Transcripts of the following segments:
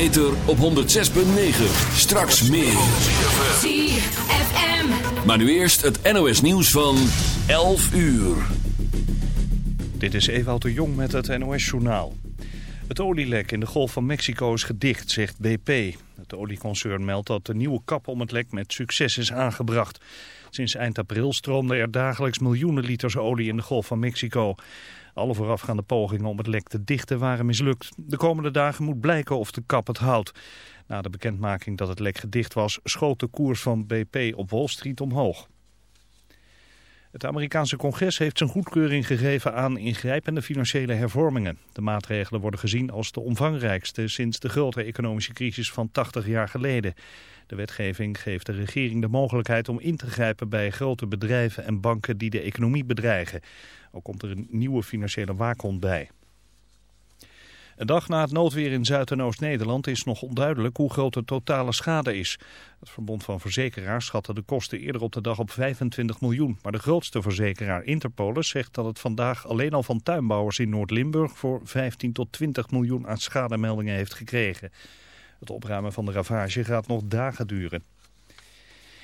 ether op 106.9. Straks meer. ZFM. Maar nu eerst het NOS nieuws van 11 uur. Dit is Ewout de Jong met het NOS-journaal. Het olielek in de Golf van Mexico is gedicht, zegt BP. Het olieconcern meldt dat de nieuwe kap om het lek met succes is aangebracht. Sinds eind april stroomden er dagelijks miljoenen liters olie in de Golf van Mexico. Alle voorafgaande pogingen om het lek te dichten waren mislukt. De komende dagen moet blijken of de kap het houdt. Na de bekendmaking dat het lek gedicht was, schoot de koers van BP op Wall Street omhoog. Het Amerikaanse congres heeft zijn goedkeuring gegeven aan ingrijpende financiële hervormingen. De maatregelen worden gezien als de omvangrijkste sinds de grote economische crisis van 80 jaar geleden. De wetgeving geeft de regering de mogelijkheid om in te grijpen bij grote bedrijven en banken die de economie bedreigen. Ook komt er een nieuwe financiële waakhond bij. Een dag na het noodweer in Zuid- en Oost-Nederland is nog onduidelijk hoe groot de totale schade is. Het Verbond van Verzekeraars schatte de kosten eerder op de dag op 25 miljoen. Maar de grootste verzekeraar Interpolis zegt dat het vandaag alleen al van tuinbouwers in Noord-Limburg voor 15 tot 20 miljoen aan schademeldingen heeft gekregen. Het opruimen van de ravage gaat nog dagen duren.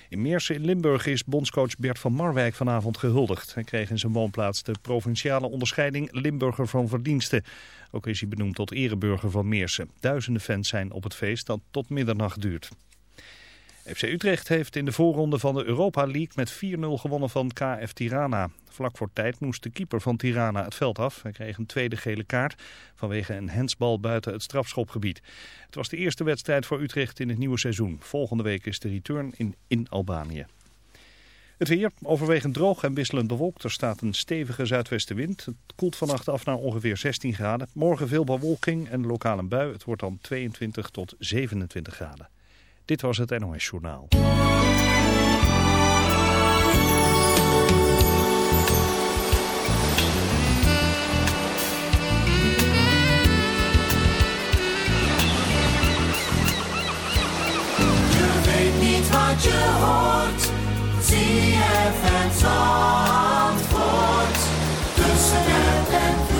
In Meersen in Limburg is bondscoach Bert van Marwijk vanavond gehuldigd. Hij kreeg in zijn woonplaats de provinciale onderscheiding Limburger van Verdiensten. Ook is hij benoemd tot ereburger van Meersen. Duizenden fans zijn op het feest dat tot middernacht duurt. FC Utrecht heeft in de voorronde van de Europa League met 4-0 gewonnen van KF Tirana. Vlak voor tijd moest de keeper van Tirana het veld af. Hij kreeg een tweede gele kaart vanwege een hensbal buiten het strafschopgebied. Het was de eerste wedstrijd voor Utrecht in het nieuwe seizoen. Volgende week is de return in, in Albanië. Het weer overwegend droog en wisselend bewolkt. Er staat een stevige zuidwestenwind. Het koelt vannacht af naar ongeveer 16 graden. Morgen veel bewolking en lokaal een bui. Het wordt dan 22 tot 27 graden. Dit was het NOS Journaal. Je weet niet wat je hoort. ZFM Zandvoort. Tussen app en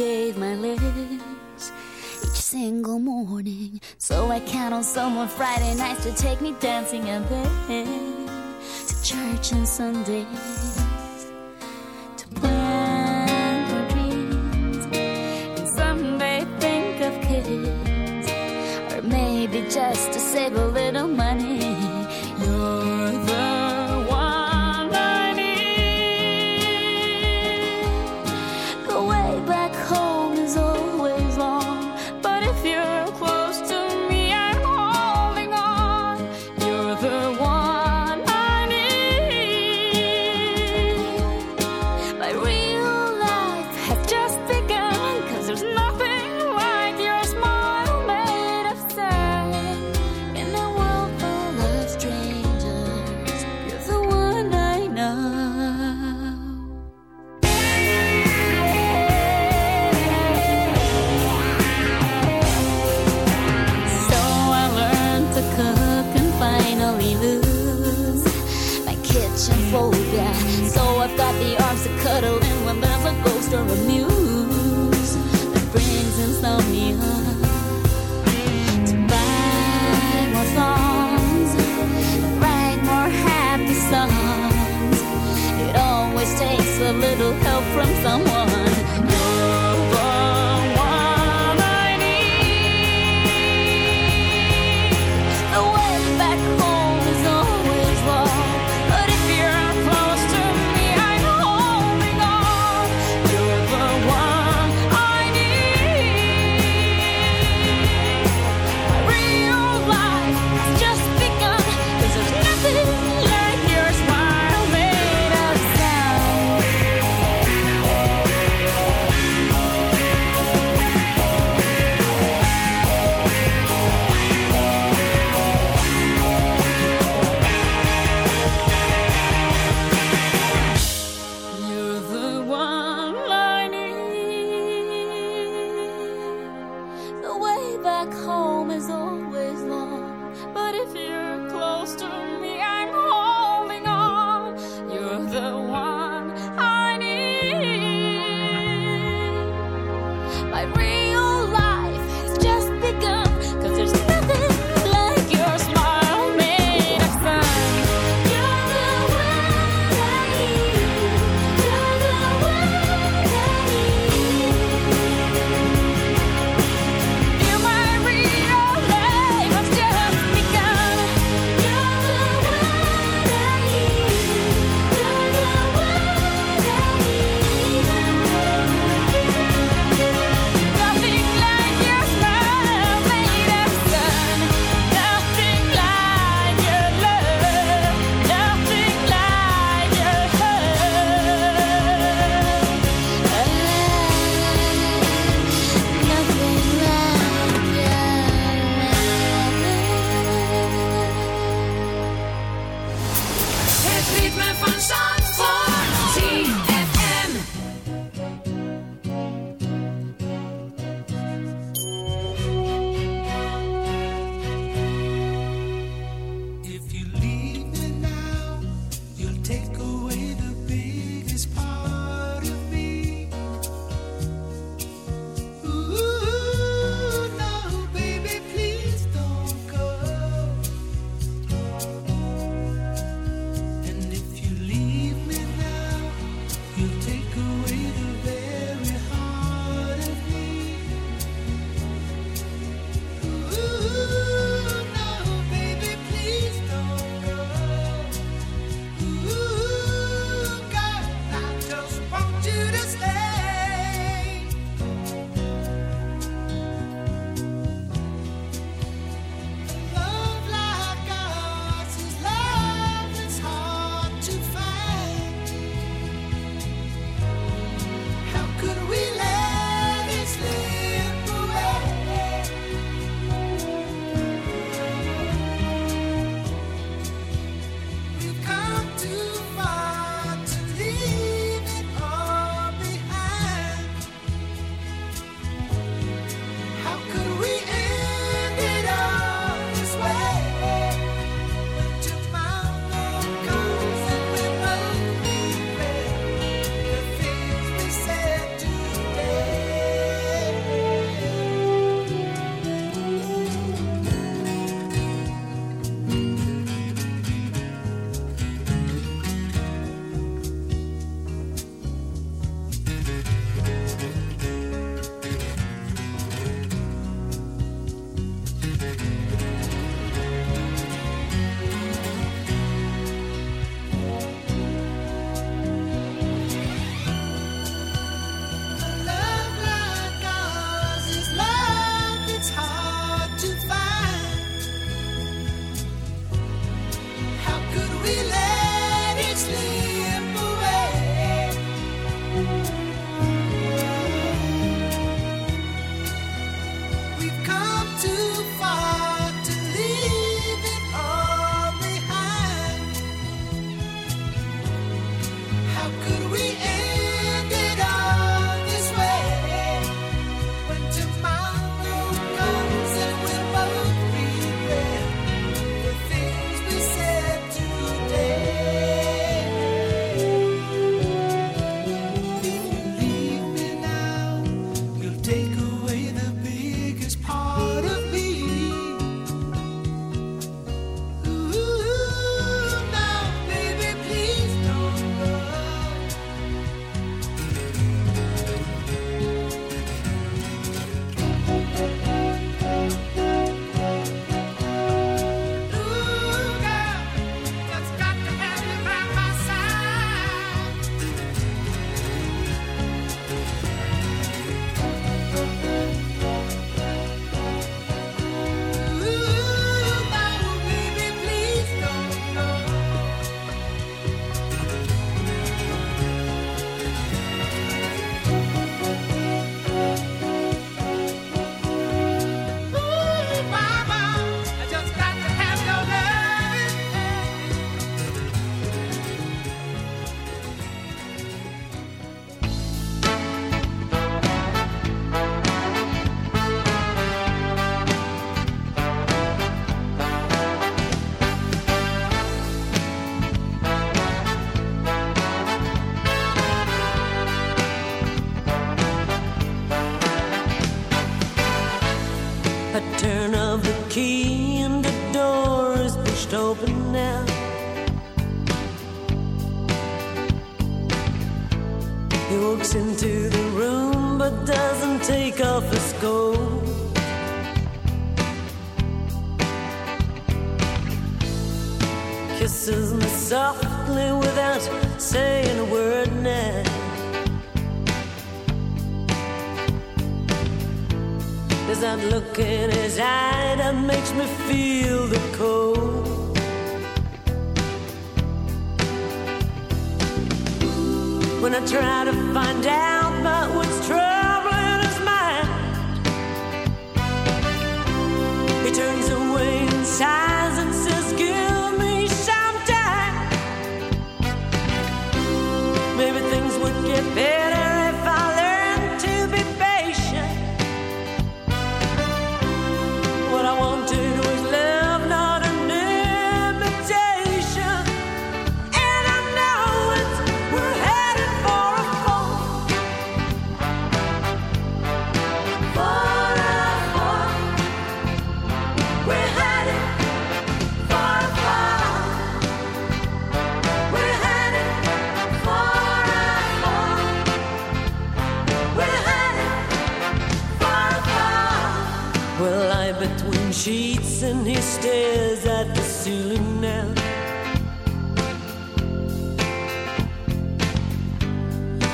shave my legs each single morning so I count on someone Friday nights to take me dancing and then to church on Sundays. to plan our dreams, and someday think of kids, or maybe just to save a little money 生活。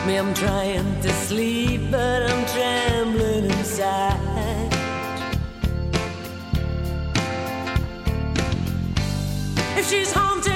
me, I'm trying to sleep, but I'm trembling inside. If she's haunted.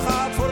alles voorbij.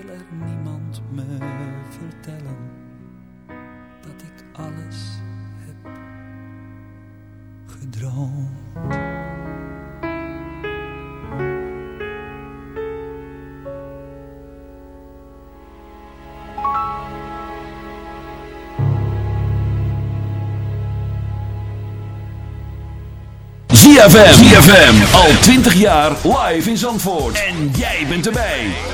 Wil er niemand me vertellen dat ik alles heb gedroomd. ZFM. ZFM. Al 20 jaar live in Zandvoort. En jij bent erbij.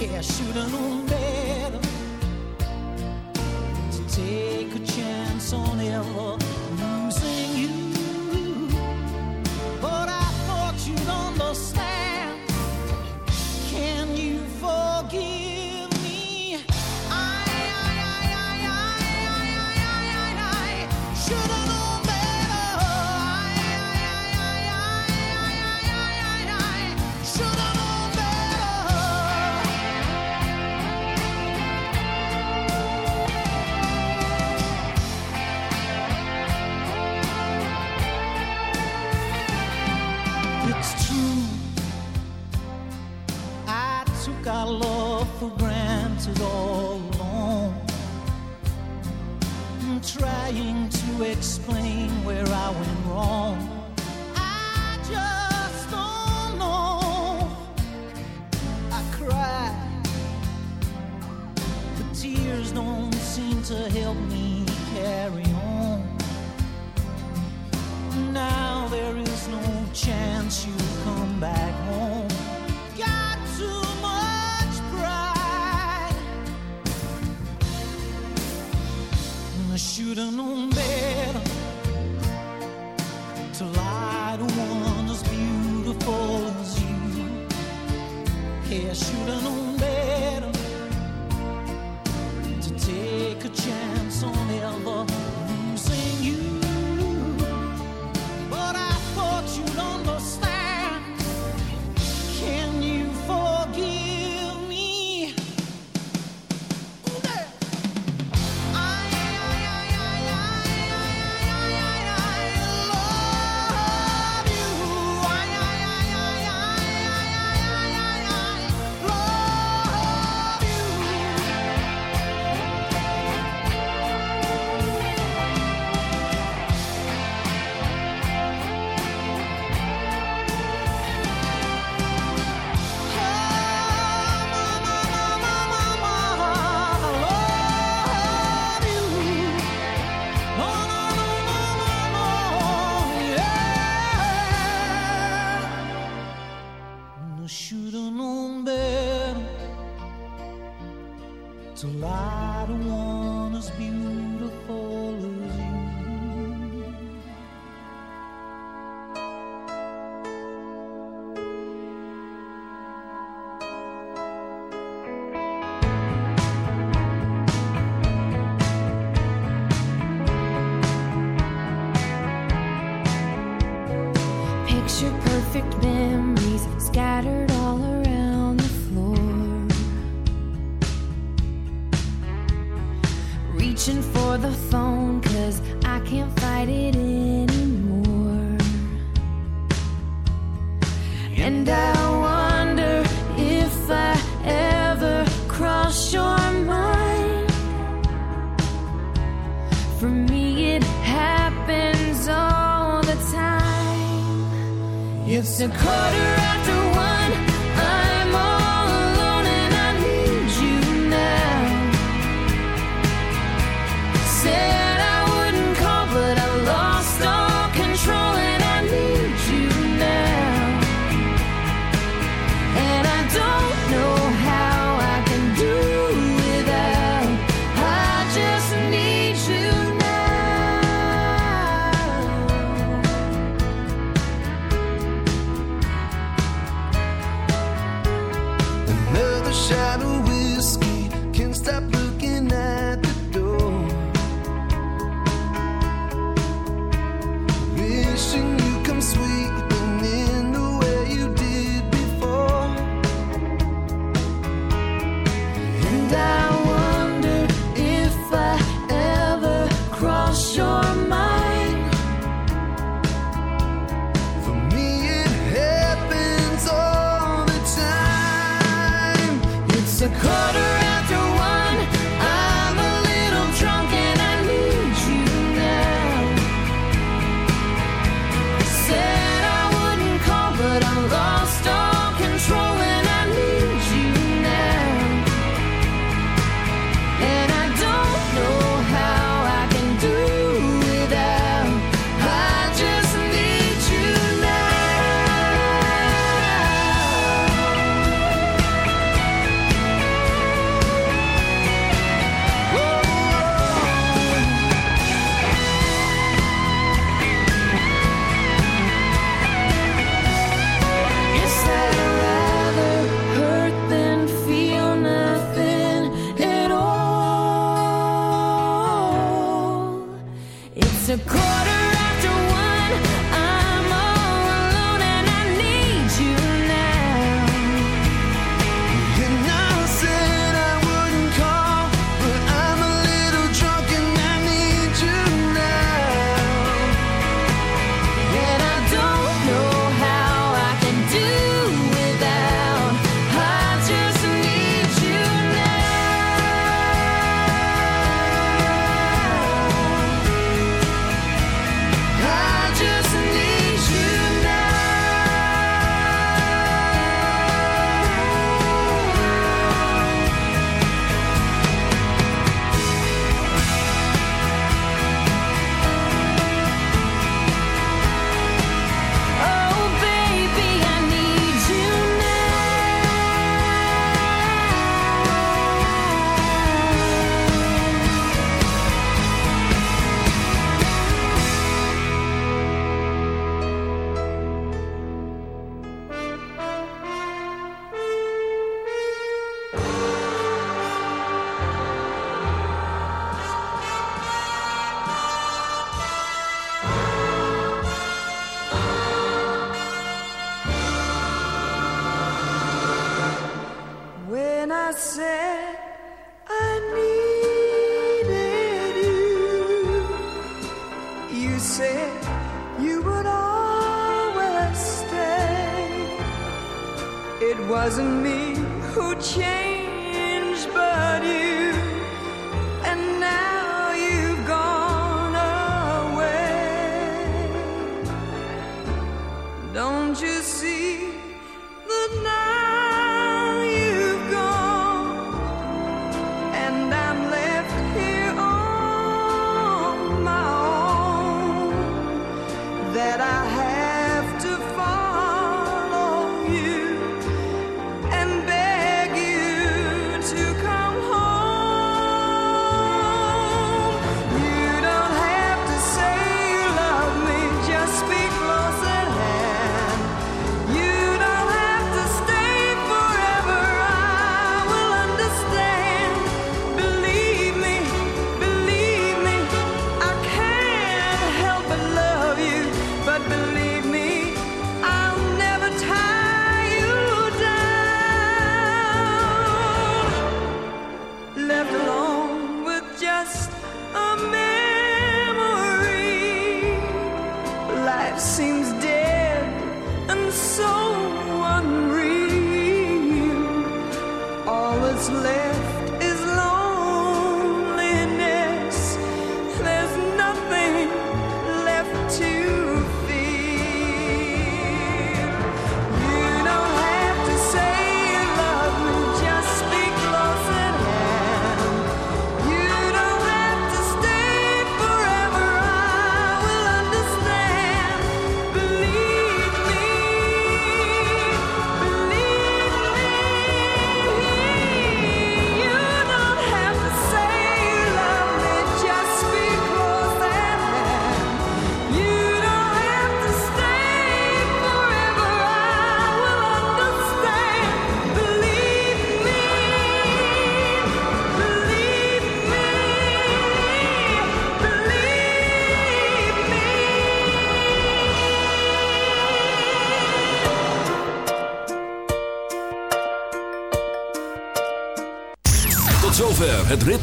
Yeah, I should've known better to take a chance on ever.